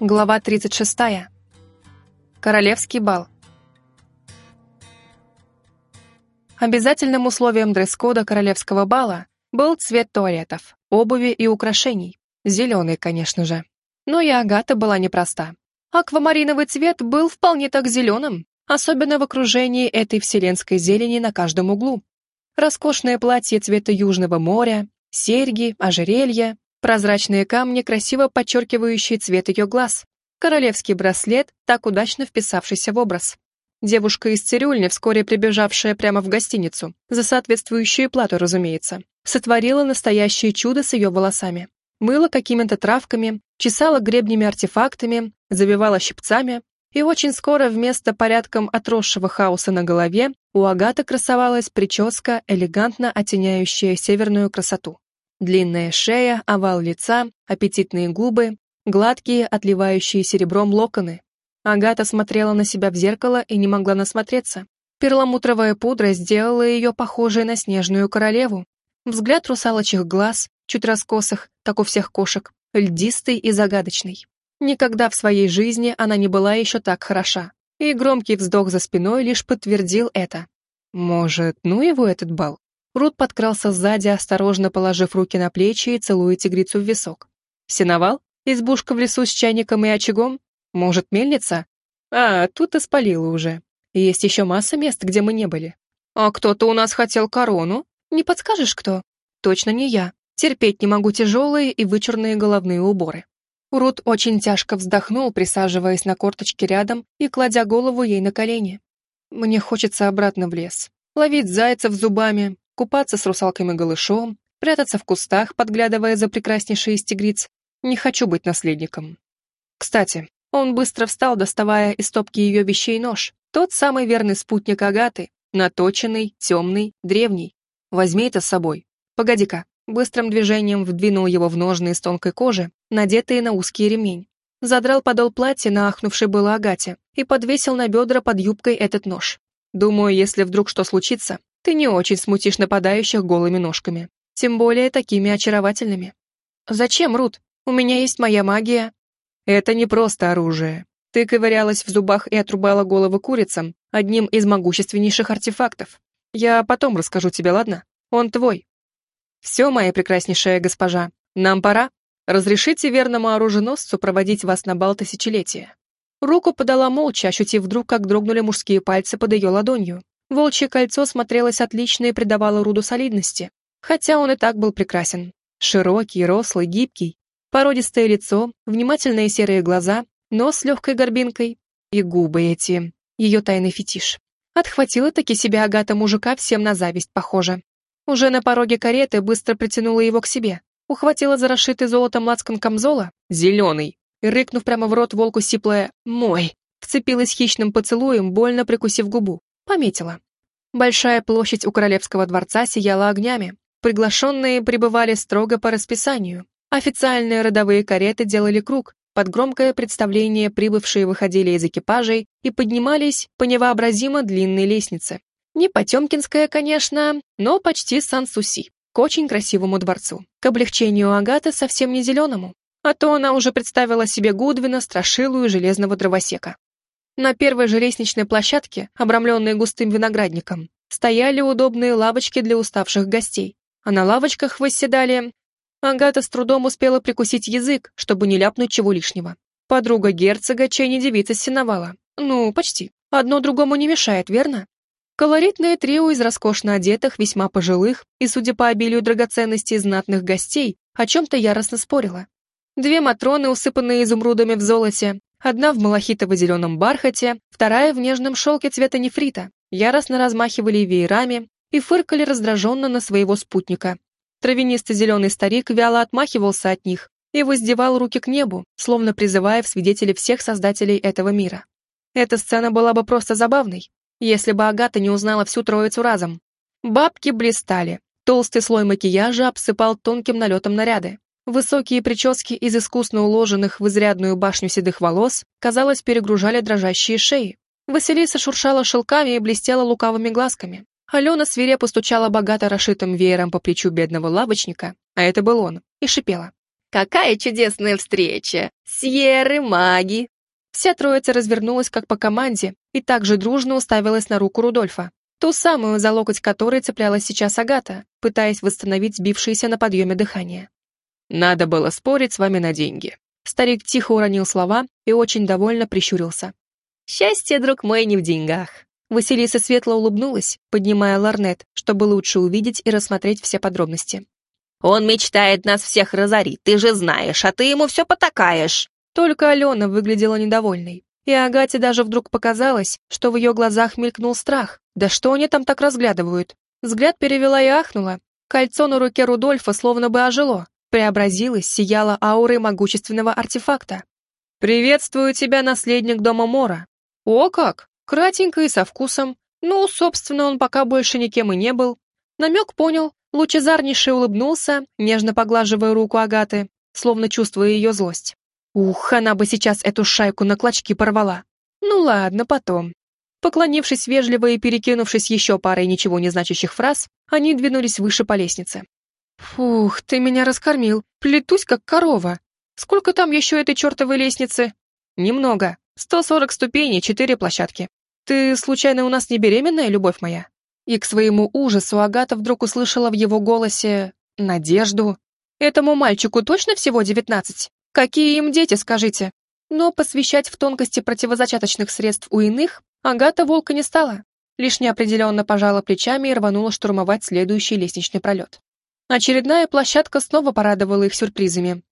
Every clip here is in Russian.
Глава 36. Королевский бал. Обязательным условием дресс-кода королевского бала был цвет туалетов, обуви и украшений. Зеленый, конечно же. Но и Агата была непроста. Аквамариновый цвет был вполне так зеленым, особенно в окружении этой вселенской зелени на каждом углу. Роскошное платье цвета Южного моря, серьги, ожерелья, Прозрачные камни, красиво подчеркивающие цвет ее глаз. Королевский браслет, так удачно вписавшийся в образ. Девушка из цирюльни, вскоре прибежавшая прямо в гостиницу, за соответствующую плату, разумеется, сотворила настоящее чудо с ее волосами. Мыла какими-то травками, чесала гребнями-артефактами, забивала щипцами, и очень скоро вместо порядком отросшего хаоса на голове у Агаты красовалась прическа, элегантно оттеняющая северную красоту. Длинная шея, овал лица, аппетитные губы, гладкие, отливающие серебром локоны. Агата смотрела на себя в зеркало и не могла насмотреться. Перламутровая пудра сделала ее похожей на снежную королеву. Взгляд русалочих глаз, чуть раскосых, как у всех кошек, льдистый и загадочный. Никогда в своей жизни она не была еще так хороша. И громкий вздох за спиной лишь подтвердил это. Может, ну его этот бал? Рут подкрался сзади, осторожно положив руки на плечи и целуя тигрицу в висок. «Сеновал? Избушка в лесу с чайником и очагом? Может, мельница? А, тут и спалила уже. Есть еще масса мест, где мы не были. А кто-то у нас хотел корону? Не подскажешь, кто? Точно не я. Терпеть не могу тяжелые и вычурные головные уборы». Рут очень тяжко вздохнул, присаживаясь на корточке рядом и кладя голову ей на колени. «Мне хочется обратно в лес. Ловить зайцев зубами, купаться с русалками голышом, прятаться в кустах, подглядывая за прекраснейшей из тигриц. Не хочу быть наследником. Кстати, он быстро встал, доставая из стопки ее вещей нож. Тот самый верный спутник Агаты, наточенный, темный, древний. Возьми это с собой. Погоди-ка. Быстрым движением вдвинул его в ножны из тонкой кожи, надетые на узкий ремень. Задрал подол платья на ахнувшей было Агате и подвесил на бедра под юбкой этот нож. Думаю, если вдруг что случится, ты не очень смутишь нападающих голыми ножками. Тем более такими очаровательными. Зачем, Рут? У меня есть моя магия. Это не просто оружие. Ты ковырялась в зубах и отрубала головы курицам, одним из могущественнейших артефактов. Я потом расскажу тебе, ладно? Он твой. Все, моя прекраснейшая госпожа, нам пора. Разрешите верному оруженосцу проводить вас на бал тысячелетия. Руку подала молча, ощутив вдруг, как дрогнули мужские пальцы под ее ладонью. Волчье кольцо смотрелось отлично и придавало Руду солидности, хотя он и так был прекрасен. Широкий, рослый, гибкий, породистое лицо, внимательные серые глаза, нос с легкой горбинкой и губы эти, ее тайный фетиш. Отхватила таки себя Агата мужика всем на зависть, похоже. Уже на пороге кареты быстро притянула его к себе, ухватила за расшитый золотом лацкан камзола, зеленый, и, рыкнув прямо в рот волку сиплое «Мой!», вцепилась хищным поцелуем, больно прикусив губу. Пометила. Большая площадь у Королевского дворца сияла огнями. Приглашенные пребывали строго по расписанию. Официальные родовые кареты делали круг. Под громкое представление прибывшие выходили из экипажей и поднимались по невообразимо длинной лестнице. Не Потемкинская, конечно, но почти Сан-Суси, к очень красивому дворцу. К облегчению Агаты совсем не зеленому. А то она уже представила себе Гудвина, Страшилу и Железного Дровосека. На первой же лестничной площадке, обрамленной густым виноградником, стояли удобные лавочки для уставших гостей, а на лавочках восседали... Агата с трудом успела прикусить язык, чтобы не ляпнуть чего лишнего. Подруга герцога, чей не девица синовала. Ну, почти. Одно другому не мешает, верно? Колоритное трио из роскошно одетых, весьма пожилых и, судя по обилию драгоценностей, знатных гостей, о чем-то яростно спорило. Две матроны, усыпанные изумрудами в золоте, Одна в малахитово-зеленом бархате, вторая в нежном шелке цвета нефрита, яростно размахивали веерами и фыркали раздраженно на своего спутника. Травянистый зеленый старик вяло отмахивался от них и воздевал руки к небу, словно призывая в свидетели всех создателей этого мира. Эта сцена была бы просто забавной, если бы Агата не узнала всю троицу разом. Бабки блистали, толстый слой макияжа обсыпал тонким налетом наряды. Высокие прически из искусно уложенных в изрядную башню седых волос, казалось, перегружали дрожащие шеи. Василиса шуршала шелками и блестела лукавыми глазками. Алена свирепо стучала богато расшитым веером по плечу бедного лавочника, а это был он, и шипела. Какая чудесная встреча! Сьерры, маги!» Вся троица развернулась как по команде и также дружно уставилась на руку Рудольфа. Ту самую, за локоть которой цеплялась сейчас Агата, пытаясь восстановить сбившееся на подъеме дыхание. «Надо было спорить с вами на деньги». Старик тихо уронил слова и очень довольно прищурился. «Счастье, друг мой, не в деньгах». Василиса светло улыбнулась, поднимая ларнет, чтобы лучше увидеть и рассмотреть все подробности. «Он мечтает нас всех разорить, ты же знаешь, а ты ему все потакаешь!» Только Алена выглядела недовольной. И Агате даже вдруг показалось, что в ее глазах мелькнул страх. Да что они там так разглядывают? Взгляд перевела и ахнула. Кольцо на руке Рудольфа словно бы ожило, преобразилось, сияло аурой могущественного артефакта. «Приветствую тебя, наследник дома Мора». «О как! Кратенько и со вкусом. Ну, собственно, он пока больше никем и не был». Намек понял, лучезарнейше улыбнулся, нежно поглаживая руку Агаты, словно чувствуя ее злость. Ух, она бы сейчас эту шайку на клочки порвала. Ну ладно, потом. Поклонившись вежливо и перекинувшись еще парой ничего не значащих фраз, они двинулись выше по лестнице. «Фух, ты меня раскормил. Плетусь, как корова. Сколько там еще этой чертовой лестницы?» «Немного. 140 ступеней, четыре площадки. Ты, случайно, у нас не беременная, любовь моя?» И к своему ужасу Агата вдруг услышала в его голосе надежду. «Этому мальчику точно всего девятнадцать?» Какие им дети, скажите? Но посвящать в тонкости противозачаточных средств у иных Агата Волка не стала. Лишь неопределенно пожала плечами и рванула штурмовать следующий лестничный пролет. Очередная площадка снова порадовала их сюрпризами.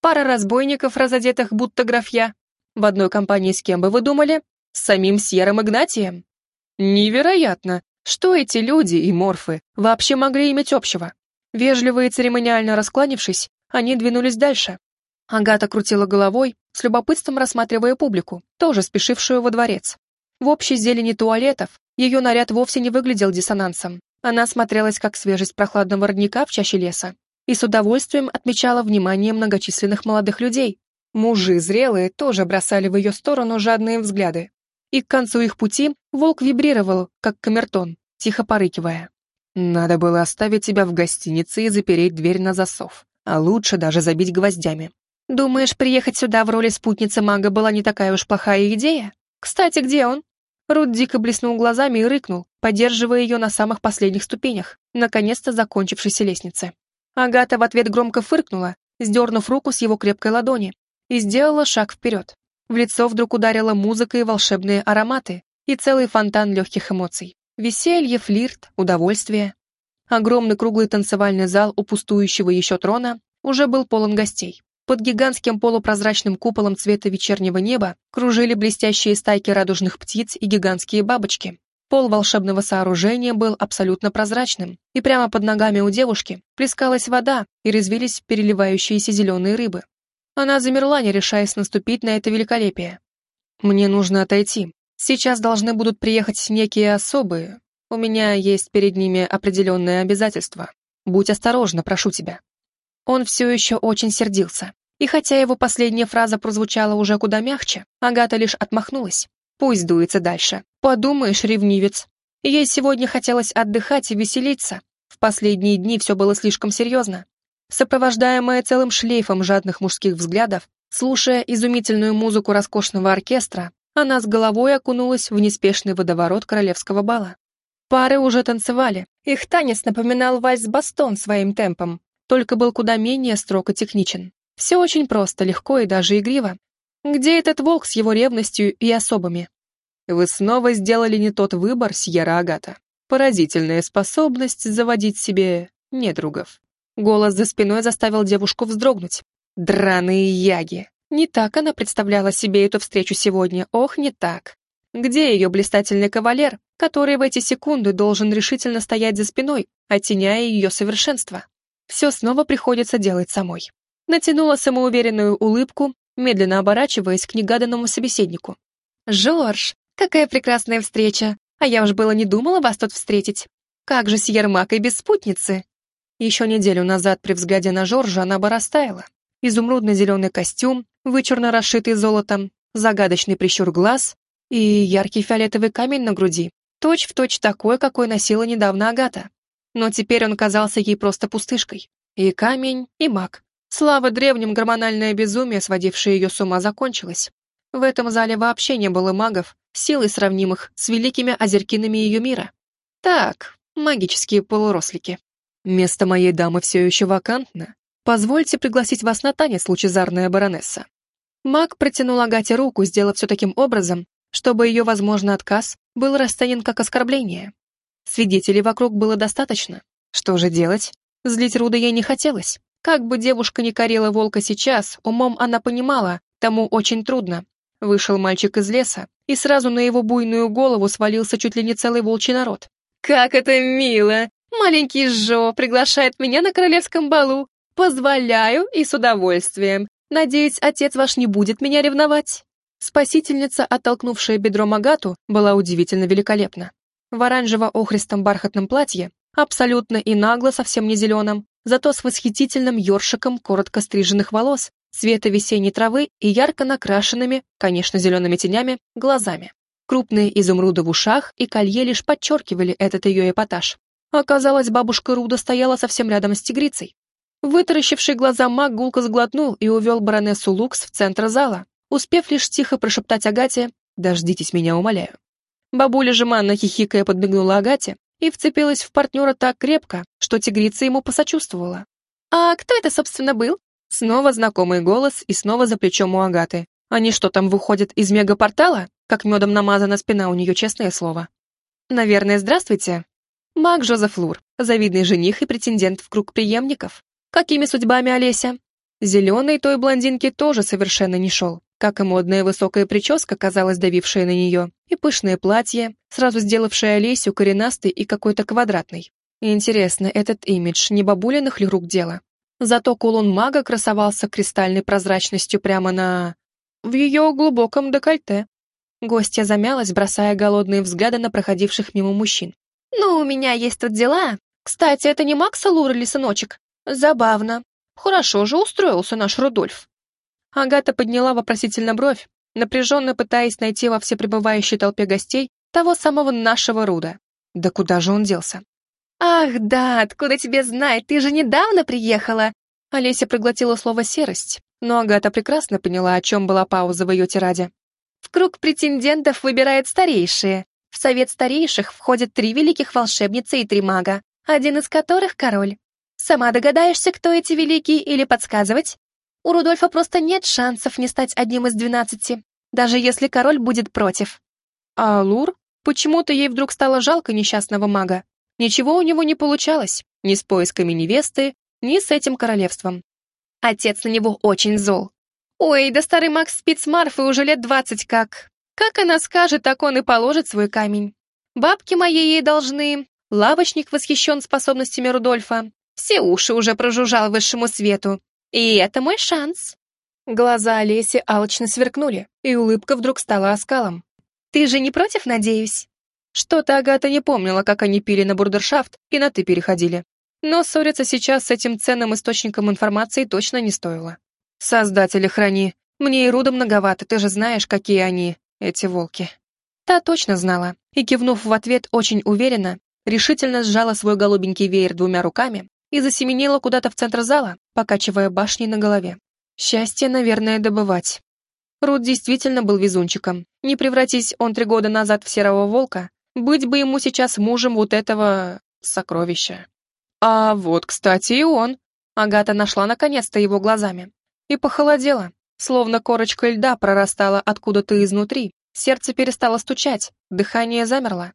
Пара разбойников, разодетых будто графья. В одной компании с кем бы вы думали? С самим Сьером Игнатием. Невероятно, что эти люди и морфы вообще могли иметь общего. Вежливо и церемониально раскланившись, они двинулись дальше, Агата крутила головой, с любопытством рассматривая публику, тоже спешившую во дворец. В общей зелени туалетов ее наряд вовсе не выглядел диссонансом. Она смотрелась как свежесть прохладного родника в чаще леса и с удовольствием отмечала внимание многочисленных молодых людей. Мужи зрелые тоже бросали в ее сторону жадные взгляды. И к концу их пути волк вибрировал, как камертон, тихо порыкивая. «Надо было оставить тебя в гостинице и запереть дверь на засов, а лучше даже забить гвоздями. Думаешь, приехать сюда в роли спутницы мага была не такая уж плохая идея? Кстати, где он? Рут дико блеснул глазами и рыкнул, поддерживая ее на самых последних ступенях, наконец-то закончившейся лестнице. Агата в ответ громко фыркнула, сдернув руку с его крепкой ладони, и сделала шаг вперед. В лицо вдруг ударила музыка и волшебные ароматы, и целый фонтан легких эмоций. Веселье, флирт, удовольствие. Огромный круглый танцевальный зал у пустующего еще трона уже был полон гостей. Под гигантским полупрозрачным куполом цвета вечернего неба кружили блестящие стайки радужных птиц и гигантские бабочки. Пол волшебного сооружения был абсолютно прозрачным, и прямо под ногами у девушки плескалась вода и резвились переливающиеся зеленые рыбы. Она замерла, не решаясь наступить на это великолепие. «Мне нужно отойти. Сейчас должны будут приехать некие особые. У меня есть перед ними определенные обязательства. Будь осторожна, прошу тебя». Он все еще очень сердился. И хотя его последняя фраза прозвучала уже куда мягче, Агата лишь отмахнулась. Пусть дуется дальше. Подумаешь, ревнивец. Ей сегодня хотелось отдыхать и веселиться. В последние дни все было слишком серьезно. Сопровождаемая целым шлейфом жадных мужских взглядов, слушая изумительную музыку роскошного оркестра, она с головой окунулась в неспешный водоворот королевского бала. Пары уже танцевали. Их танец напоминал вальс-бастон своим темпом, только был куда менее строго техничен. Все очень просто, легко и даже игриво. Где этот волк с его ревностью и особыми? Вы снова сделали не тот выбор, Сьерра Агата. Поразительная способность заводить себе недругов. Голос за спиной заставил девушку вздрогнуть. Драные яги. Не так она представляла себе эту встречу сегодня, ох, не так. Где ее блистательный кавалер, который в эти секунды должен решительно стоять за спиной, оттеняя ее совершенство? Все снова приходится делать самой. Натянула самоуверенную улыбку, медленно оборачиваясь к негаданному собеседнику. «Жорж, какая прекрасная встреча! А я уж было не думала вас тут встретить. Как же с Ермакой без спутницы?» Еще неделю назад при взгляде на Жоржа она бы растаяла. Изумрудно-зеленый костюм, вычурно расшитый золотом, загадочный прищур глаз и яркий фиолетовый камень на груди, точь в точь такой, какой носила недавно Агата но теперь он казался ей просто пустышкой. И камень, и маг. Слава древним, гормональное безумие, сводившее ее с ума, закончилось. В этом зале вообще не было магов, силой сравнимых с великими озеркинами ее мира. Так, магические полурослики. Место моей дамы все еще вакантно. Позвольте пригласить вас на танец, лучезарная баронесса. Маг протянул Агате руку, сделав все таким образом, чтобы ее, возможно, отказ был расценен как оскорбление. Свидетелей вокруг было достаточно. Что же делать? Злить Руда ей не хотелось. Как бы девушка не корила волка сейчас, умом она понимала, тому очень трудно. Вышел мальчик из леса, и сразу на его буйную голову свалился чуть ли не целый волчий народ. «Как это мило! Маленький Жо приглашает меня на королевском балу. Позволяю и с удовольствием. Надеюсь, отец ваш не будет меня ревновать». Спасительница, оттолкнувшая бедро Магату, была удивительно великолепна. В оранжево-охристом бархатном платье, абсолютно и нагло, совсем не зеленом, зато с восхитительным ёршиком коротко стриженных волос, цвета весенней травы и ярко накрашенными, конечно, зелеными тенями, глазами. Крупные изумруды в ушах и колье лишь подчеркивали этот ее эпатаж. Оказалось, бабушка Руда стояла совсем рядом с тигрицей. Вытаращивший глаза маг гулко сглотнул и увел баронессу Лукс в центр зала, успев лишь тихо прошептать Агате «Дождитесь меня, умоляю». Бабуля же манно хихикая подмигнула Агате и вцепилась в партнера так крепко, что тигрица ему посочувствовала. «А кто это, собственно, был?» Снова знакомый голос и снова за плечом у Агаты. Они что, там выходят из мегапортала? Как медом намазана спина у нее, честное слово. Наверное, здравствуйте. Маг Жозеф Лур, завидный жених и претендент в круг преемников. Какими судьбами, Олеся? Зеленый той блондинке тоже совершенно не шел, как и модная высокая прическа, казалось, давившая на нее, и пышное платье, сразу сделавшее Олесю коренастой и какой-то квадратной. Интересно, этот имидж не бабулиных ли рук дело? Зато кулон мага красовался кристальной прозрачностью прямо на... в ее глубоком декольте. Гостья замялась, бросая голодные взгляды на проходивших мимо мужчин. «Ну, у меня есть тут дела. Кстати, это не Макса Лур или сыночек? Забавно. Хорошо же устроился наш Рудольф. Агата подняла вопросительно бровь, напряженно пытаясь найти во всепребывающей толпе гостей того самого нашего Руда. Да куда же он делся? «Ах, да, откуда тебе знать? Ты же недавно приехала!» Олеся проглотила слово «серость», но Агата прекрасно поняла, о чем была пауза в ее тираде. «В круг претендентов выбирают старейшие. В совет старейших входят три великих волшебницы и три мага, один из которых — король. Сама догадаешься, кто эти великие, или подсказывать? У Рудольфа просто нет шансов не стать одним из двенадцати, даже если король будет против. А Лур? Почему-то ей вдруг стало жалко несчастного мага. Ничего у него не получалось, ни с поисками невесты, ни с этим королевством. Отец на него очень зол. Ой, да старый Макс спит с Марфой уже лет двадцать как. Как она скажет, так он и положит свой камень. Бабки мои ей должны, лавочник восхищен способностями Рудольфа, все уши уже прожужжал высшему свету. И это мой шанс. Глаза Олеси алчно сверкнули, и улыбка вдруг стала оскалом. «Ты же не против, надеюсь?» Что-то Агата не помнила, как они пили на бурдершафт и на «ты» переходили. Но ссориться сейчас с этим ценным источником информации точно не стоило. «Создатели храни. Мне и Руда многовато, ты же знаешь, какие они, эти волки». Та точно знала, и, кивнув в ответ очень уверенно, решительно сжала свой голубенький веер двумя руками и засеменила куда-то в центр зала, покачивая башней на голове. Счастье, наверное, добывать. Рут действительно был везунчиком. Не превратись он три года назад в серого волка, быть бы ему сейчас мужем вот этого... сокровища. А вот, кстати, и он. Агата нашла наконец-то его глазами. И похолодела, словно корочка льда прорастала откуда-то изнутри. Сердце перестало стучать, дыхание замерло.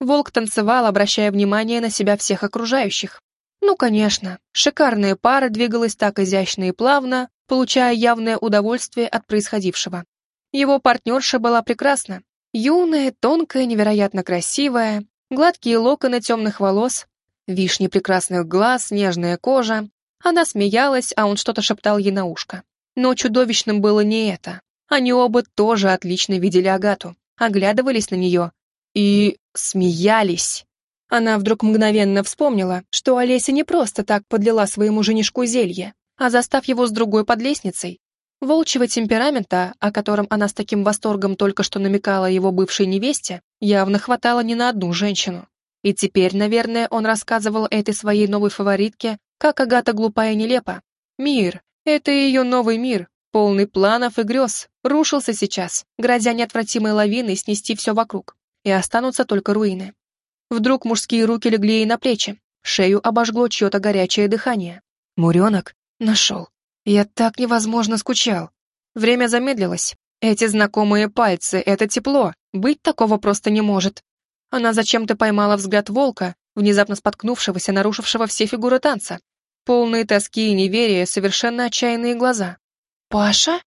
Волк танцевал, обращая внимание на себя всех окружающих. Ну, конечно, шикарная пара двигалась так изящно и плавно, получая явное удовольствие от происходившего. Его партнерша была прекрасна. Юная, тонкая, невероятно красивая, гладкие локоны темных волос, вишни прекрасных глаз, нежная кожа. Она смеялась, а он что-то шептал ей на ушко. Но чудовищным было не это. Они оба тоже отлично видели Агату, оглядывались на нее и смеялись. Она вдруг мгновенно вспомнила, что Олеся не просто так подлила своему женишку зелье, а застав его с другой под лестницей. Волчьего темперамента, о котором она с таким восторгом только что намекала его бывшей невесте, явно хватало не на одну женщину. И теперь, наверное, он рассказывал этой своей новой фаворитке, как Агата глупая и нелепа. Мир, Это ее новый мир, полный планов и грез, рушился сейчас, грозя неотвратимой лавиной снести все вокруг, и останутся только руины. Вдруг мужские руки легли ей на плечи, шею обожгло чье-то горячее дыхание. Муренок нашел. Я так невозможно скучал. Время замедлилось. Эти знакомые пальцы, это тепло, быть такого просто не может. Она зачем-то поймала взгляд волка, внезапно споткнувшегося, нарушившего все фигуры танца. Полные тоски и неверия, совершенно отчаянные глаза. «Паша?»